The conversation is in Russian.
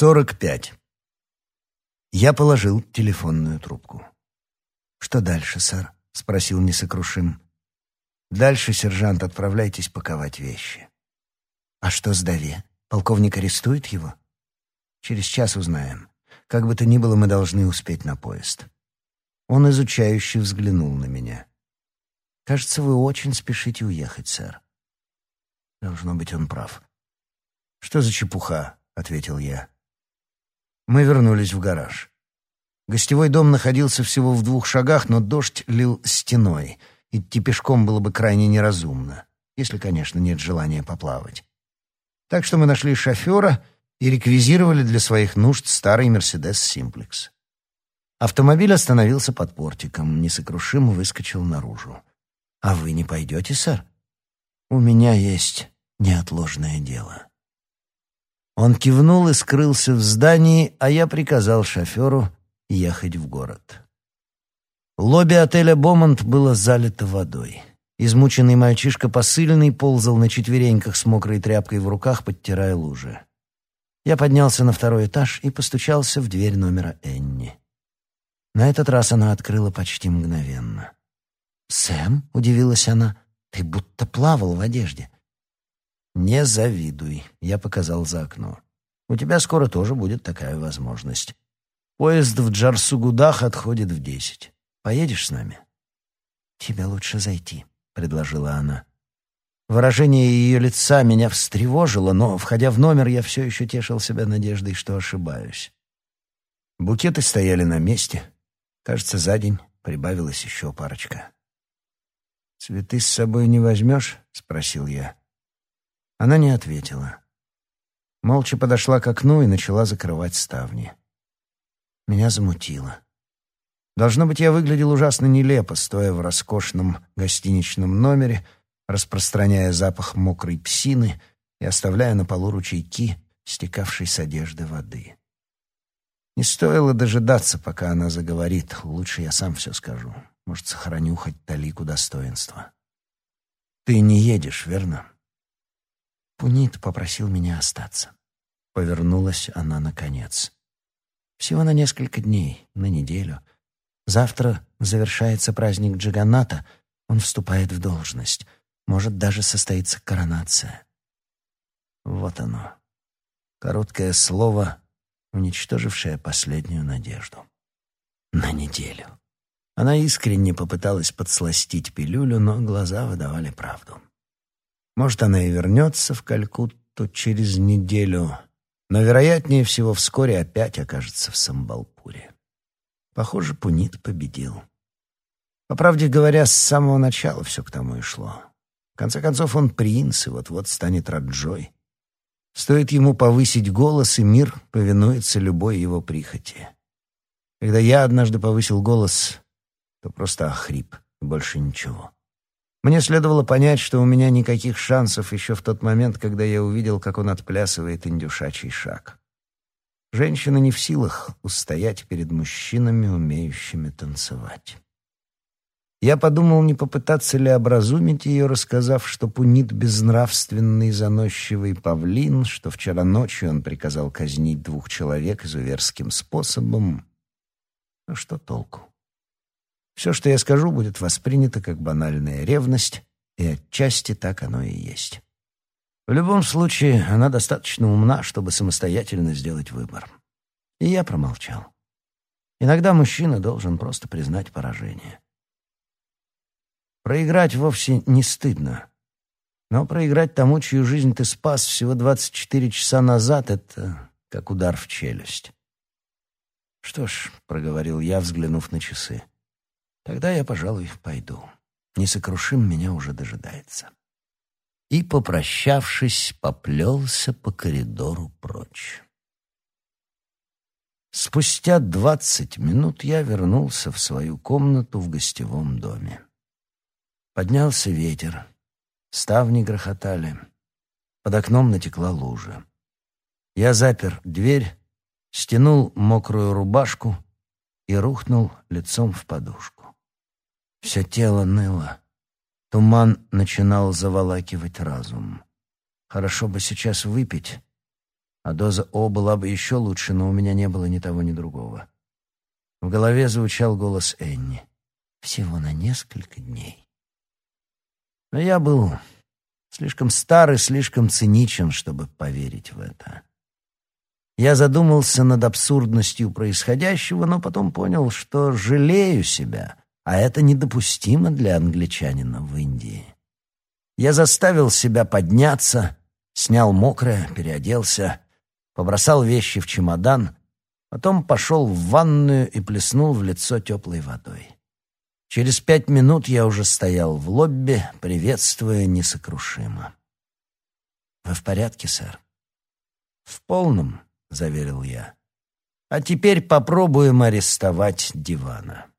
Сорок пять. Я положил телефонную трубку. «Что дальше, сэр?» — спросил несокрушим. «Дальше, сержант, отправляйтесь паковать вещи». «А что с Даве? Полковник арестует его?» «Через час узнаем. Как бы то ни было, мы должны успеть на поезд». Он изучающе взглянул на меня. «Кажется, вы очень спешите уехать, сэр». Должно быть, он прав. «Что за чепуха?» — ответил я. Мы вернулись в гараж. Гостевой дом находился всего в двух шагах, но дождь лил стеной. Идти пешком было бы крайне неразумно, если, конечно, нет желания поплавать. Так что мы нашли шофера и реквизировали для своих нужд старый «Мерседес Симплекс». Автомобиль остановился под портиком, несокрушимо выскочил наружу. «А вы не пойдете, сэр?» «У меня есть неотложное дело». Он кивнул и скрылся в здании, а я приказал шоферу ехать в город. Лобби отеля «Бомонд» было залито водой. Измученный мальчишка посыльный ползал на четвереньках с мокрой тряпкой в руках, подтирая лужи. Я поднялся на второй этаж и постучался в дверь номера Энни. На этот раз она открыла почти мгновенно. «Сэм?» — удивилась она. «Ты будто плавал в одежде. «Не завидуй», — я показал за окно. «У тебя скоро тоже будет такая возможность. Поезд в Джарсугудах отходит в десять. Поедешь с нами?» «Тебе лучше зайти», — предложила она. Выражение ее лица меня встревожило, но, входя в номер, я все еще тешил себя надеждой, что ошибаюсь. Букеты стояли на месте. Кажется, за день прибавилась еще парочка. «Цветы с собой не возьмешь?» — спросил я. Она не ответила. Молча подошла к окну и начала закрывать ставни. Меня замутило. Должно быть, я выглядел ужасно нелепо, стоя в роскошном гостиничном номере, распространяя запах мокрой псины и оставляя на полу ручейки, стекавшей с одежды воды. Не стоило дожидаться, пока она заговорит. Лучше я сам все скажу. Может, сохраню хоть талику достоинства. «Ты не едешь, верно?» Пунит попросил меня остаться. Повернулась она наконец. Всего на несколько дней, на неделю. Завтра завершается праздник Джаганата, он вступает в должность. Может, даже состоится коронация. Вот оно. Короткое слово, уничтожившее последнюю надежду. На неделю. Она искренне попыталась подсластить пилюлю, но глаза выдавали правду. Может, она и вернется в Калькутту через неделю, но, вероятнее всего, вскоре опять окажется в Самбалпуре. Похоже, Пунит победил. По правде говоря, с самого начала все к тому и шло. В конце концов, он принц и вот-вот станет Раджой. Стоит ему повысить голос, и мир повинуется любой его прихоти. Когда я однажды повысил голос, то просто охрип, больше ничего. Мне следовало понять, что у меня никаких шансов еще в тот момент, когда я увидел, как он отплясывает индюшачий шаг. Женщина не в силах устоять перед мужчинами, умеющими танцевать. Я подумал, не попытаться ли образумить ее, рассказав, что Пунит — безнравственный заносчивый павлин, что вчера ночью он приказал казнить двух человек изуверским способом. Но что толку? Все, что я скажу, будет воспринято как банальная ревность, и отчасти так оно и есть. В любом случае, она достаточно умна, чтобы самостоятельно сделать выбор. И я промолчал. Иногда мужчина должен просто признать поражение. Проиграть вовсе не стыдно. Но проиграть тому, чью жизнь ты спас всего 24 часа назад, это как удар в челюсть. «Что ж», — проговорил я, взглянув на часы, Тогда я, пожалуй, пойду. Несокрушим меня уже дожидается. И, попрощавшись, поплелся по коридору прочь. Спустя двадцать минут я вернулся в свою комнату в гостевом доме. Поднялся ветер, ставни грохотали, под окном натекла лужа. Я запер дверь, стянул мокрую рубашку и рухнул лицом в подушку. Все тело ныло. Туман начинал заволакивать разум. Хорошо бы сейчас выпить, А доза О была бы еще лучше, но у меня не было ни того, ни другого. В голове звучал голос Энни. Всего на несколько дней. Но я был слишком стар и слишком циничен, чтобы поверить в это. Я задумался над абсурдностью происходящего, но потом понял, что жалею себя, а это недопустимо для англичанина в Индии. Я заставил себя подняться, снял мокрое, переоделся, побросал вещи в чемодан, потом пошел в ванную и плеснул в лицо теплой водой. Через пять минут я уже стоял в лобби, приветствуя несокрушимо. «Вы в порядке, сэр?» «В полном», — заверил я. «А теперь попробуем арестовать дивана».